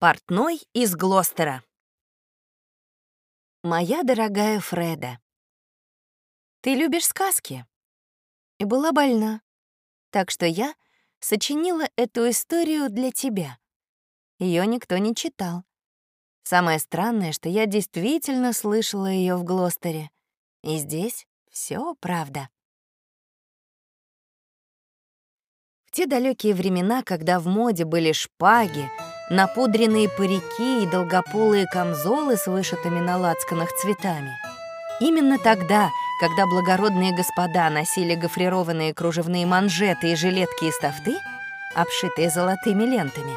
Портной из Глостера. Моя дорогая Фреда, ты любишь сказки и была больна, так что я сочинила эту историю для тебя. Ее никто не читал. Самое странное, что я действительно слышала ее в Глостере. И здесь все правда. В те далекие времена, когда в моде были шпаги, напудренные парики и долгополые камзолы с вышитыми на лацканах цветами. Именно тогда, когда благородные господа носили гофрированные кружевные манжеты и жилетки из тафты, обшитые золотыми лентами,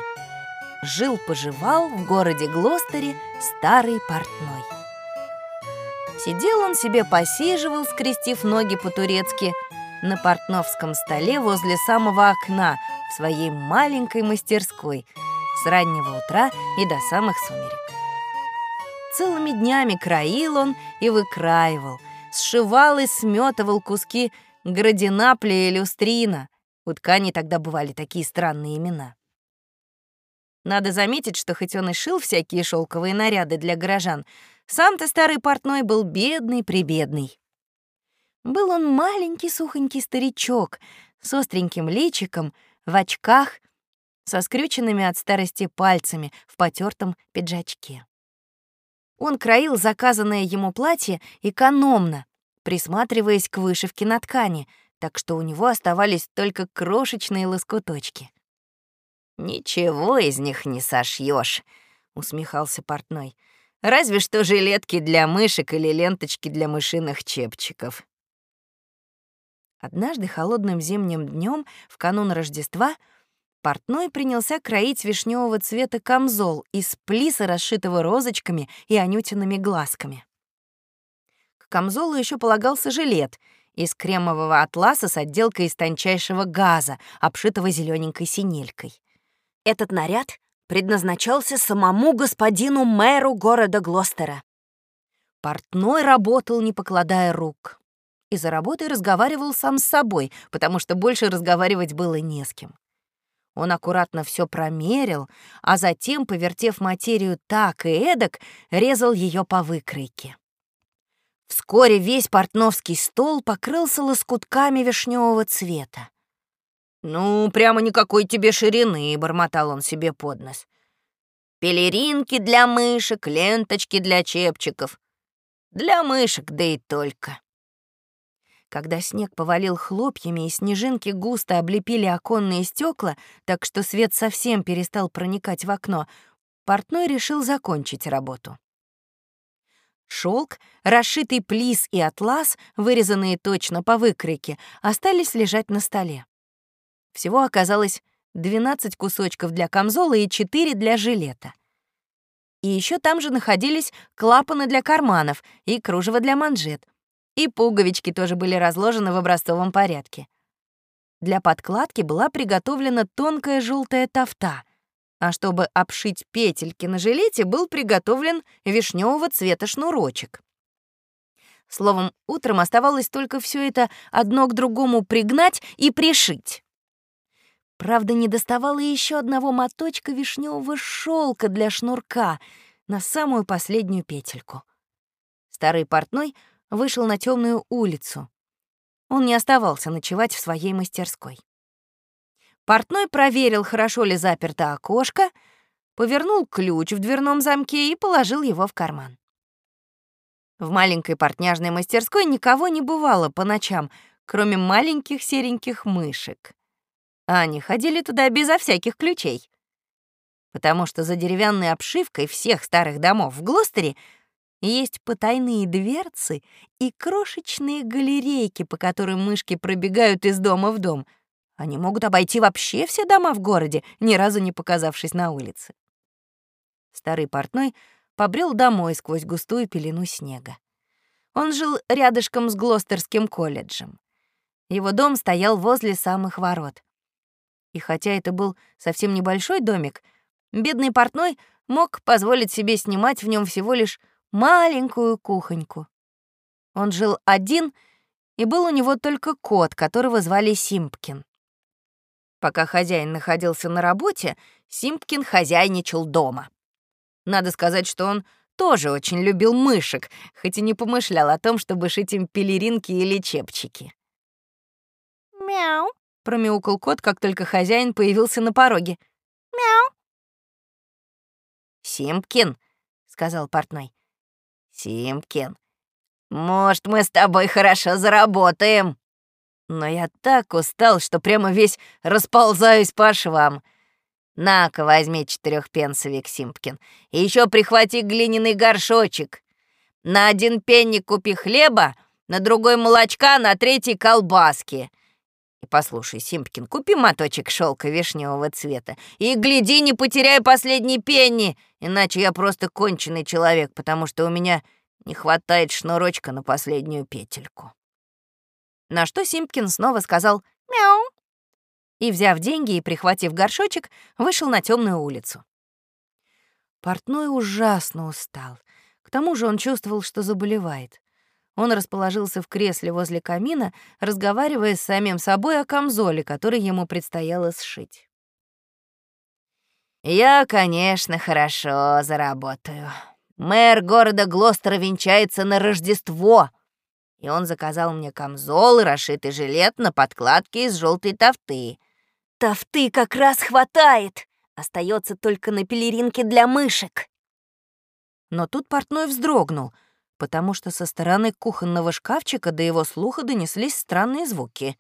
жил-поживал в городе Глостере старый портной. Сидел он себе посиживал, скрестив ноги по-турецки, на портновском столе возле самого окна в своей маленькой мастерской — с раннего утра и до самых сумерек. Целыми днями краил он и выкраивал, сшивал и сметывал куски градинапля и люстрина. У ткани тогда бывали такие странные имена. Надо заметить, что хоть он и шил всякие шелковые наряды для горожан, сам-то старый портной был бедный-прибедный. Был он маленький сухонький старичок с остреньким личиком, в очках со скрюченными от старости пальцами в потертом пиджачке. Он краил заказанное ему платье экономно, присматриваясь к вышивке на ткани, так что у него оставались только крошечные лоскуточки. «Ничего из них не сошьешь, усмехался портной. «Разве что жилетки для мышек или ленточки для мышиных чепчиков». Однажды холодным зимним днем в канун Рождества — Портной принялся кроить вишневого цвета камзол из плиса, расшитого розочками и анютиными глазками. К камзолу еще полагался жилет из кремового атласа с отделкой из тончайшего газа, обшитого зелененькой синелькой. Этот наряд предназначался самому господину мэру города Глостера. Портной работал, не покладая рук. И за работой разговаривал сам с собой, потому что больше разговаривать было не с кем. Он аккуратно все промерил, а затем, повертев материю так и эдак, резал ее по выкройке. Вскоре весь портновский стол покрылся лоскутками вишневого цвета. «Ну, прямо никакой тебе ширины», — бормотал он себе под нос. «Пелеринки для мышек, ленточки для чепчиков. Для мышек, да и только». Когда снег повалил хлопьями и снежинки густо облепили оконные стекла, так что свет совсем перестал проникать в окно, портной решил закончить работу. Шелк, расшитый плис и атлас, вырезанные точно по выкройке, остались лежать на столе. Всего оказалось 12 кусочков для камзола и 4 для жилета. И еще там же находились клапаны для карманов и кружево для манжет, и пуговички тоже были разложены в образцовом порядке. Для подкладки была приготовлена тонкая желтая тафта, а чтобы обшить петельки на жилете, был приготовлен вишневого цвета шнурочек. Словом, утром оставалось только все это одно к другому пригнать и пришить. Правда, не доставало еще одного моточка вишневого шелка для шнурка на самую последнюю петельку. Старый портной — вышел на темную улицу. Он не оставался ночевать в своей мастерской. Портной проверил, хорошо ли заперто окошко, повернул ключ в дверном замке и положил его в карман. В маленькой портняжной мастерской никого не бывало по ночам, кроме маленьких сереньких мышек. А они ходили туда безо всяких ключей. Потому что за деревянной обшивкой всех старых домов в Глостере есть потайные дверцы и крошечные галерейки, по которым мышки пробегают из дома в дом. Они могут обойти вообще все дома в городе, ни разу не показавшись на улице. Старый портной побрел домой сквозь густую пелену снега. Он жил рядышком с Глостерским колледжем. Его дом стоял возле самых ворот. И хотя это был совсем небольшой домик, бедный портной мог позволить себе снимать в нем всего лишь маленькую кухоньку. Он жил один, и был у него только кот, которого звали Симпкин. Пока хозяин находился на работе, Симпкин хозяйничал дома. Надо сказать, что он тоже очень любил мышек, хоть и не помышлял о том, чтобы шить им пелеринки или чепчики. «Мяу», — промяукал кот, как только хозяин появился на пороге. «Мяу». «Симпкин», — сказал портной. «Симпкин, может, мы с тобой хорошо заработаем?» Но я так устал, что прямо весь расползаюсь по швам. На-ка, возьми четырехпенсовик, Симпкин, и еще прихвати глиняный горшочек. На один пенник купи хлеба, на другой молочка, на третий колбаски. Послушай, Симпкин, купи моточек шелка вишневого цвета и гляди, не потеряй последний пенни, иначе я просто конченый человек, потому что у меня не хватает шнурочка на последнюю петельку. На что Симпкин снова сказал «мяу» и, взяв деньги и прихватив горшочек, вышел на темную улицу. Портной ужасно устал. К тому же он чувствовал, что заболевает. Он расположился в кресле возле камина, разговаривая с самим собой о камзоле, который ему предстояло сшить. «Я, конечно, хорошо заработаю. Мэр города Глостера венчается на Рождество», и он заказал мне камзол и расшитый жилет на подкладке из желтой тофты. Тофты как раз хватает. Остается только на пелеринке для мышек. Но тут портной вздрогнул, потому что со стороны кухонного шкафчика до его слуха донеслись странные звуки.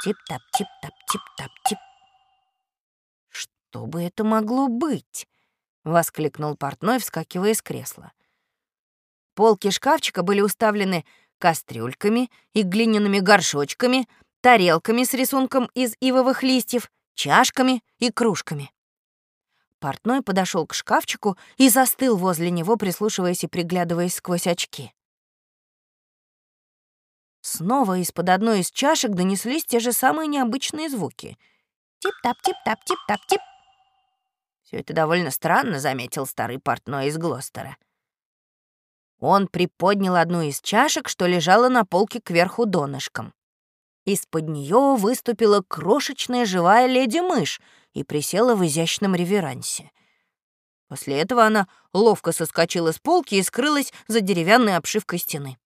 Тип-тап, тип-тап, тип-тап-тип. «Что бы это могло быть?» — воскликнул портной, вскакивая с кресла. Полки шкафчика были уставлены кастрюльками и глиняными горшочками, тарелками с рисунком из ивовых листьев, чашками и кружками. Портной подошел к шкафчику и застыл возле него, прислушиваясь и приглядываясь сквозь очки. Снова из-под одной из чашек донеслись те же самые необычные звуки. Тип-тап, тип-тап, тип-тап-тип. Все это довольно странно, заметил старый портной из Глостера. Он приподнял одну из чашек, что лежала на полке кверху донышком. Из-под нее выступила крошечная живая леди-мышь и присела в изящном реверансе. После этого она ловко соскочила с полки и скрылась за деревянной обшивкой стены.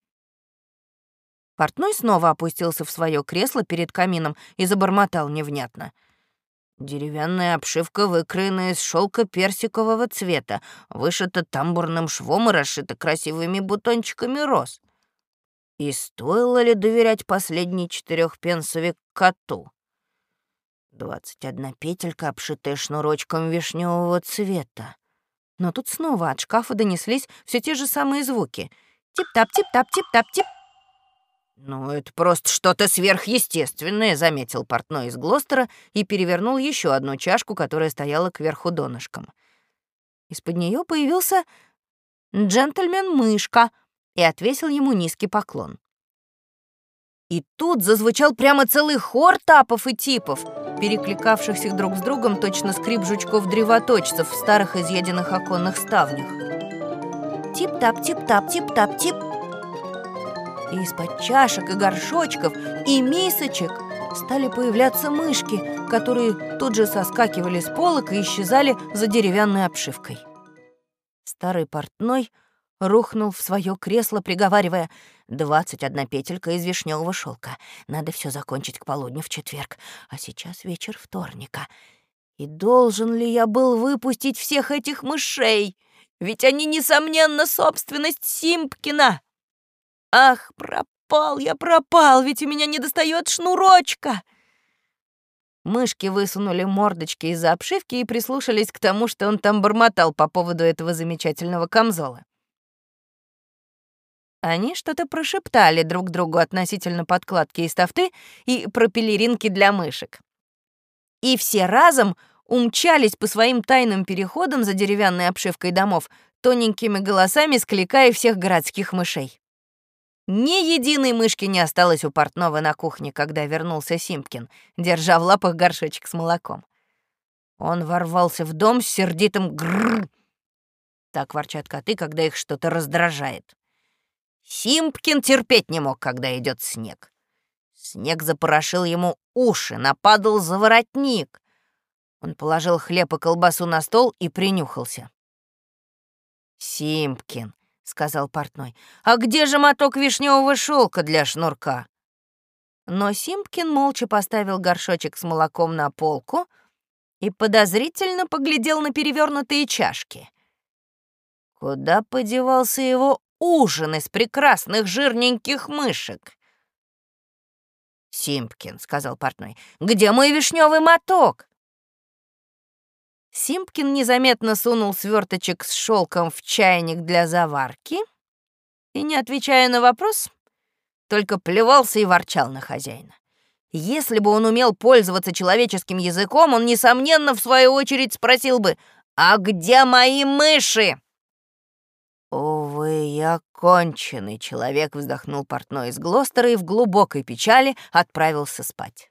Портной снова опустился в свое кресло перед камином и забормотал невнятно. Деревянная обшивка выкроена из шелка персикового цвета, вышита тамбурным швом и расшита красивыми бутончиками роз. И стоило ли доверять последний четырехпенсовик коту? Двадцать одна петелька, обшитая шнурочком вишневого цвета. Но тут снова от шкафа донеслись все те же самые звуки. Тип-тап, тип-тап, тип-тап-тип. «Ну, это просто что-то сверхъестественное», — заметил портной из Глостера и перевернул еще одну чашку, которая стояла кверху донышком. Из-под нее появился джентльмен-мышка — и отвесил ему низкий поклон. И тут зазвучал прямо целый хор тапов и типов, перекликавшихся друг с другом точно скрип жучков-древоточцев в старых изъеденных оконных ставнях. Тип-тап, тип-тап, тип-тап-тип. И из-под чашек и горшочков и мисочек стали появляться мышки, которые тут же соскакивали с полок и исчезали за деревянной обшивкой. Старый портной — рухнул в свое кресло, приговаривая «Двадцать одна петелька из вишневого шелка. Надо все закончить к полудню в четверг, а сейчас вечер вторника. И должен ли я был выпустить всех этих мышей? Ведь они, несомненно, собственность Симпкина. Ах, пропал я, пропал, ведь у меня не достает шнурочка!» Мышки высунули мордочки из-за обшивки и прислушались к тому, что он там бормотал по поводу этого замечательного камзола. Они что-то прошептали друг другу относительно подкладки из тафты и пропелеринки для мышек. И все разом умчались по своим тайным переходам за деревянной обшивкой домов, тоненькими голосами скликая всех городских мышей. Ни единой мышки не осталось у портного на кухне, когда вернулся Симпкин, держа в лапах горшочек с молоком. Он ворвался в дом с сердитым грррр. Так ворчат коты, когда их что-то раздражает. Симпкин терпеть не мог, когда идет снег. Снег запорошил ему уши, нападал за воротник. Он положил хлеб и колбасу на стол и принюхался. «Симпкин», — сказал портной, — «а где же моток вишневого шелка для шнурка?» Но Симпкин молча поставил горшочек с молоком на полку и подозрительно поглядел на перевернутые чашки. Куда подевался его ужин из прекрасных жирненьких мышек? «Симпкин», — сказал портной, — «где мой вишневый моток?» Симпкин незаметно сунул сверточек с шелком в чайник для заварки и, не отвечая на вопрос, только плевался и ворчал на хозяина. Если бы он умел пользоваться человеческим языком, он, несомненно, в свою очередь спросил бы «А где мои мыши?» «Увы, я конченый человек», — вздохнул портной из Глостера и в глубокой печали отправился спать.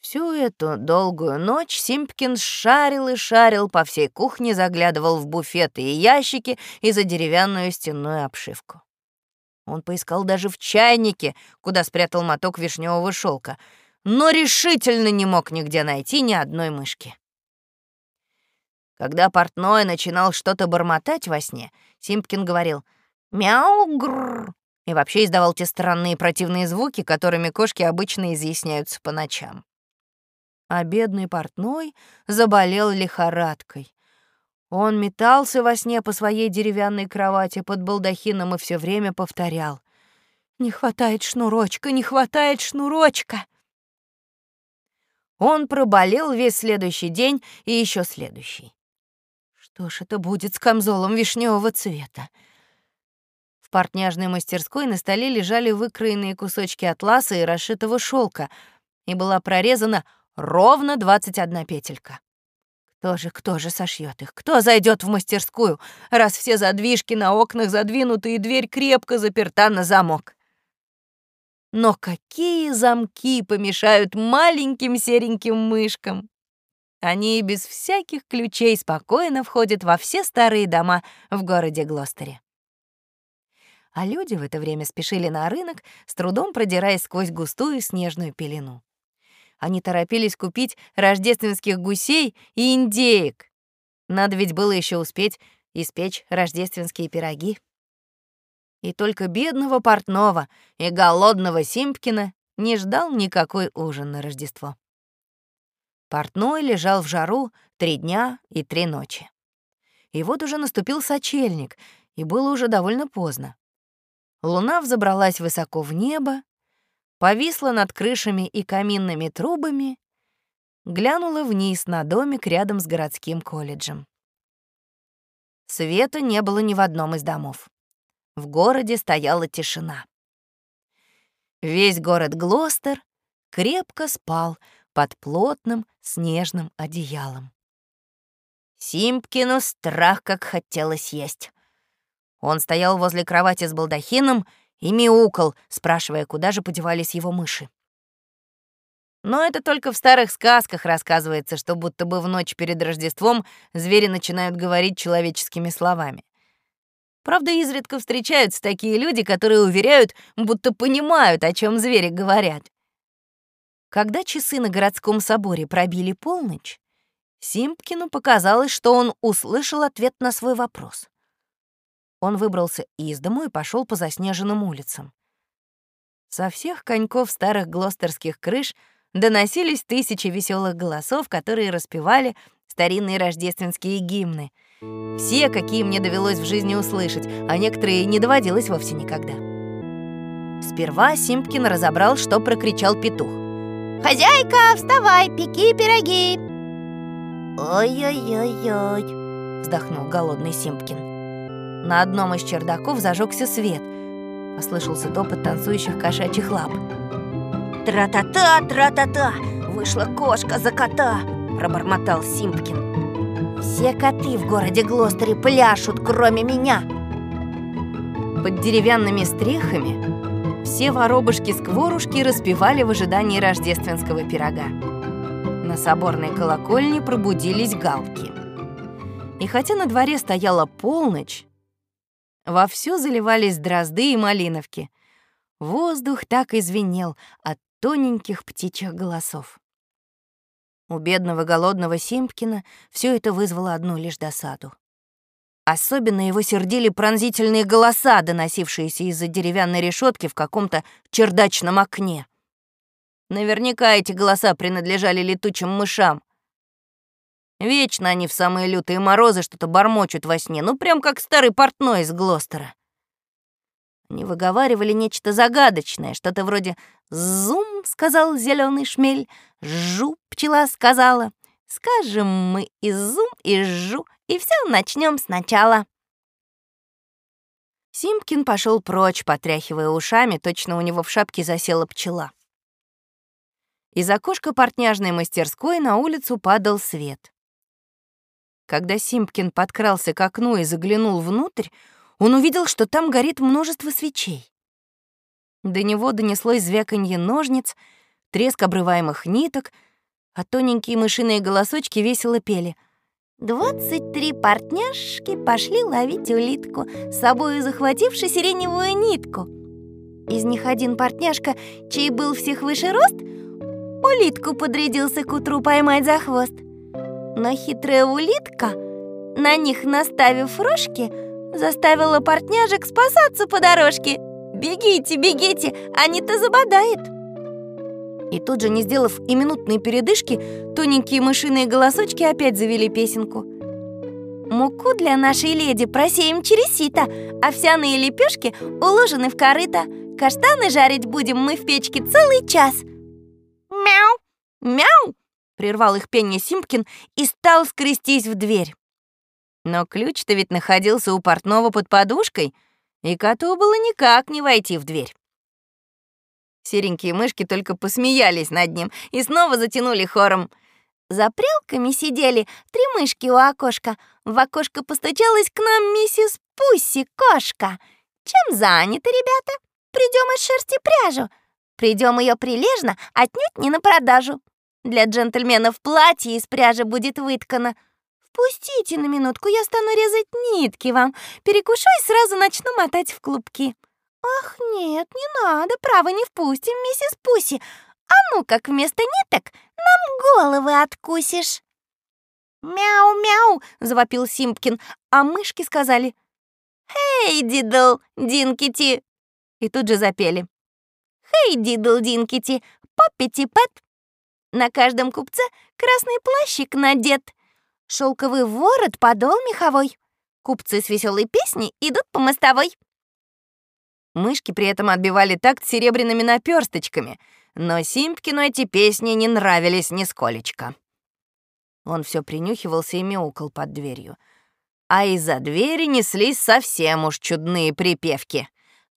Всю эту долгую ночь Симпкин шарил и шарил по всей кухне, заглядывал в буфеты и ящики и за деревянную стенную обшивку. Он поискал даже в чайнике, куда спрятал моток вишневого шелка, но решительно не мог нигде найти ни одной мышки. Когда портной начинал что-то бормотать во сне, Симпкин говорил «мяу-гррр» и вообще издавал те странные противные звуки, которыми кошки обычно изъясняются по ночам. А бедный портной заболел лихорадкой. Он метался во сне по своей деревянной кровати под балдахином и все время повторял. «Не хватает шнурочка, не хватает шнурочка!» Он проболел весь следующий день и еще следующий. Что ж это будет с камзолом вишневого цвета? В портняжной мастерской на столе лежали выкроенные кусочки атласа и расшитого шелка, и была прорезана ровно 21 петелька. Кто же, кто же сошьет их? Кто зайдет в мастерскую, раз все задвижки на окнах задвинуты и дверь крепко заперта на замок? Но какие замки помешают маленьким сереньким мышкам? Они без всяких ключей спокойно входят во все старые дома в городе Глостере. А люди в это время спешили на рынок, с трудом продираясь сквозь густую снежную пелену. Они торопились купить рождественских гусей и индеек. Надо ведь было еще успеть испечь рождественские пироги. И только бедного портного и голодного Симпкина не ждал никакой ужин на Рождество. Портной лежал в жару три дня и три ночи. И вот уже наступил сочельник, и было уже довольно поздно. Луна взобралась высоко в небо, повисла над крышами и каминными трубами, глянула вниз на домик рядом с городским колледжем. Света не было ни в одном из домов. В городе стояла тишина. Весь город Глостер крепко спал под плотным снежным одеялом. Симпкину страх как хотелось есть. Он стоял возле кровати с балдахином и мяукал, спрашивая, куда же подевались его мыши. Но это только в старых сказках рассказывается, что будто бы в ночь перед Рождеством звери начинают говорить человеческими словами. Правда, изредка встречаются такие люди, которые уверяют, будто понимают, о чем звери говорят. Когда часы на городском соборе пробили полночь, Симпкину показалось, что он услышал ответ на свой вопрос. Он выбрался из дому и пошел по заснеженным улицам. Со всех коньков старых глостерских крыш доносились тысячи веселых голосов, которые распевали старинные рождественские гимны. Все, какие мне довелось в жизни услышать, а некоторые не доводилось вовсе никогда. Сперва Симпкин разобрал, что прокричал петух. «Хозяйка, вставай, пеки пироги!» «Ой-ой-ой-ой!» — вздохнул голодный Симпкин. На одном из чердаков зажегся свет. Послышался топот танцующих кошачьих лап. «Тра-та-та, тра-та-та! Вышла кошка за кота!» — пробормотал Симпкин. «Все коты в городе Глостере пляшут, кроме меня!» Под деревянными стрехами все воробушки-скворушки распевали в ожидании рождественского пирога. На соборной колокольне пробудились галки. И хотя на дворе стояла полночь, Вовсю заливались дрозды и малиновки. Воздух так и от тоненьких птичьих голосов. У бедного голодного Симпкина все это вызвало одну лишь досаду. Особенно его сердили пронзительные голоса, доносившиеся из-за деревянной решетки в каком-то чердачном окне. Наверняка эти голоса принадлежали летучим мышам. Вечно они в самые лютые морозы что-то бормочут во сне, ну прям как старый портной из Глостера. Они выговаривали нечто загадочное, что-то вроде «Зум», — сказал зеленый шмель, «Жу», — пчела сказала, «Скажем мы и зум, и жу, и все начнем сначала». Симкин пошел прочь, потряхивая ушами, точно у него в шапке засела пчела. Из окошка портняжной мастерской на улицу падал свет. Когда Симпкин подкрался к окну и заглянул внутрь, он увидел, что там горит множество свечей. До него донеслось звяканье ножниц, треск обрываемых ниток, а тоненькие мышиные голосочки весело пели. «Двадцать три партняшки пошли ловить улитку, с собой захвативши сиреневую нитку. Из них один партняшка, чей был всех выше рост, улитку подрядился к утру поймать за хвост. Но хитрая улитка, на них наставив рожки, заставила партняжек спасаться по дорожке. «Бегите, бегите, они-то забодает!» И тут же, не сделав и минутной передышки, тоненькие мышиные голосочки опять завели песенку. «Муку для нашей леди просеем через сито, овсяные лепешки уложены в корыто, каштаны жарить будем мы в печке целый час». «Мяу! Мяу!» — прервал их пение Симпкин и стал скрестись в дверь. Но ключ-то ведь находился у портного под подушкой, и коту было никак не войти в дверь. Серенькие мышки только посмеялись над ним и снова затянули хором. За прялками сидели три мышки у окошка. В окошко постучалась к нам миссис Пусси, кошка. Чем заняты, ребята? Придем из шерсти пряжу. Придем ее прилежно, отнюдь не на продажу. Для джентльменов платье из пряжи будет выткано. Впустите на минутку, я стану резать нитки вам. Перекушу и сразу начну мотать в клубки. Ах, нет, не надо, право не впустим, миссис Пуси. А ну как вместо ниток нам головы откусишь. «Мяу-мяу!» — завопил Симпкин, а мышки сказали «Hey, diddle, dinketty!» и тут же запели «Hey, diddle, dinketty, poppetty-pet!» На каждом купце красный плащик надет, шелковый ворот, подол меховой. Купцы с веселой песней идут по мостовой. Мышки при этом отбивали такт серебряными наперсточками, но Симпкину эти песни не нравились нисколечко. Он все принюхивался и мяукал под дверью. А из-за двери неслись совсем уж чудные припевки.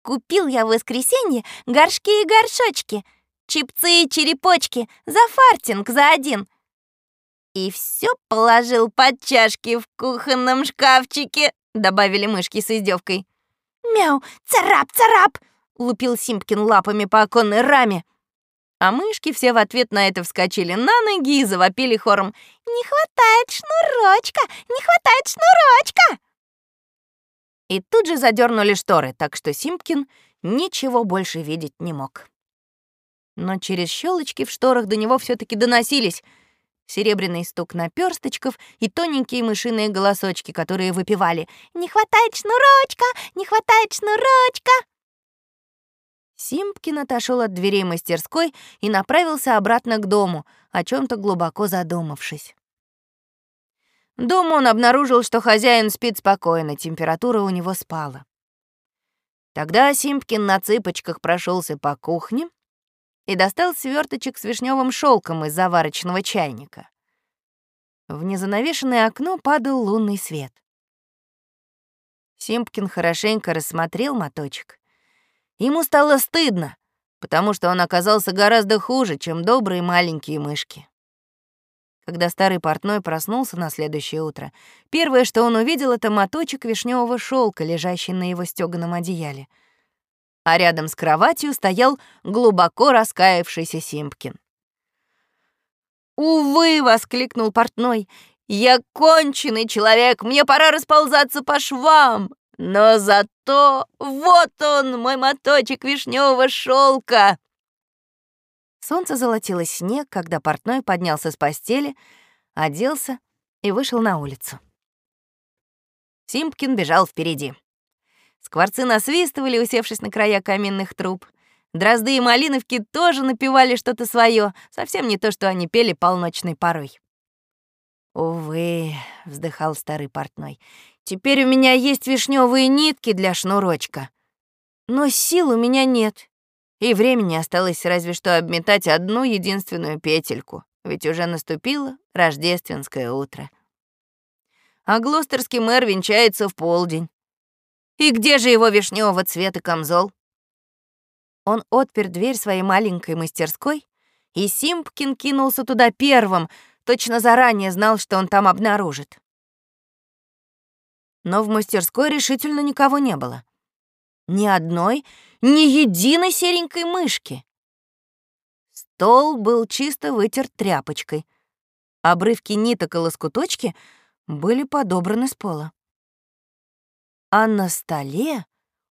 «Купил я в воскресенье горшки и горшочки», чипцы и черепочки, за фартинг за один. И все положил под чашки в кухонном шкафчике, добавили мышки с издевкой. Мяу, царап, царап, лупил Симпкин лапами по оконной раме. А мышки все в ответ на это вскочили на ноги и завопили хором. «Не хватает шнурочка! Не хватает шнурочка!» И тут же задернули шторы, так что Симпкин ничего больше видеть не мог но через щелочки в шторах до него все таки доносились серебряный стук наперсточков и тоненькие мышиные голосочки, которые выпивали «Не хватает шнурочка! Не хватает шнурочка!» Симпкин отошел от дверей мастерской и направился обратно к дому, о чем то глубоко задумавшись. Дома он обнаружил, что хозяин спит спокойно, температура у него спала. Тогда Симпкин на цыпочках прошелся по кухне, и достал сверточек с вишневым шелком из заварочного чайника. В незанавешенное окно падал лунный свет. Симпкин хорошенько рассмотрел моточек. Ему стало стыдно, потому что он оказался гораздо хуже, чем добрые маленькие мышки. Когда старый портной проснулся на следующее утро, первое, что он увидел, это моточек вишневого шелка, лежащий на его стёганом одеяле — а рядом с кроватью стоял глубоко раскаявшийся Симпкин. «Увы!» — воскликнул портной. «Я конченый человек, мне пора расползаться по швам! Но зато вот он, мой моточек вишневого шелка. Солнце золотило снег, когда портной поднялся с постели, оделся и вышел на улицу. Симпкин бежал впереди. Скворцы насвистывали, усевшись на края каменных труб. Дрозды и малиновки тоже напевали что-то свое, совсем не то, что они пели полночной порой. «Увы», — вздыхал старый портной, — «теперь у меня есть вишневые нитки для шнурочка. Но сил у меня нет, и времени осталось разве что обметать одну единственную петельку, ведь уже наступило рождественское утро. А глостерский мэр венчается в полдень. И где же его вишневого цвета камзол? Он отпер дверь своей маленькой мастерской, и Симпкин кинулся туда первым, точно заранее знал, что он там обнаружит. Но в мастерской решительно никого не было. Ни одной, ни единой серенькой мышки. Стол был чисто вытерт тряпочкой. Обрывки ниток и лоскуточки были подобраны с пола. А на столе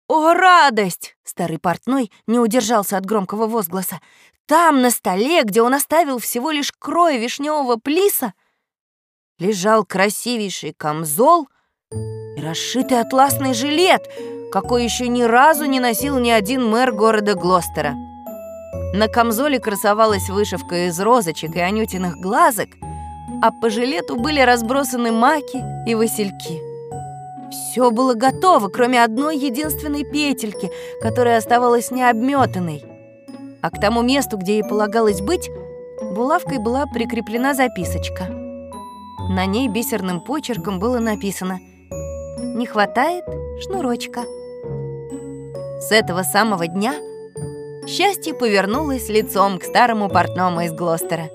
«О, радость!» — старый портной не удержался от громкого возгласа. «Там, на столе, где он оставил всего лишь крой вишневого плиса, лежал красивейший камзол и расшитый атласный жилет, какой еще ни разу не носил ни один мэр города Глостера. На камзоле красовалась вышивка из розочек и анютиных глазок, а по жилету были разбросаны маки и васильки. Все было готово, кроме одной единственной петельки, которая оставалась необметанной. А к тому месту, где ей полагалось быть, булавкой была прикреплена записочка. На ней бисерным почерком было написано «Не хватает шнурочка». С этого самого дня счастье повернулось лицом к старому портному из Глостера.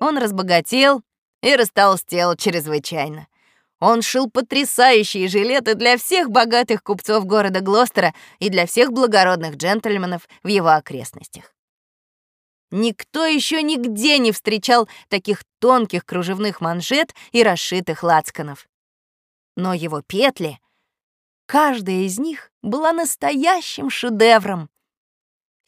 Он разбогател и растолстел чрезвычайно. Он шил потрясающие жилеты для всех богатых купцов города Глостера и для всех благородных джентльменов в его окрестностях. Никто еще нигде не встречал таких тонких кружевных манжет и расшитых лацканов. Но его петли, каждая из них была настоящим шедевром.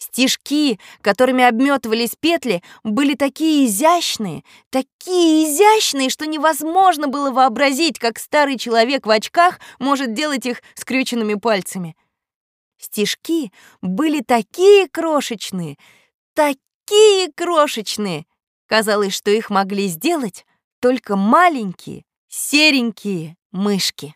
Стежки, которыми обметывались петли, были такие изящные, такие изящные, что невозможно было вообразить, как старый человек в очках может делать их скрюченными пальцами. Стежки были такие крошечные, такие крошечные. Казалось, что их могли сделать только маленькие серенькие мышки.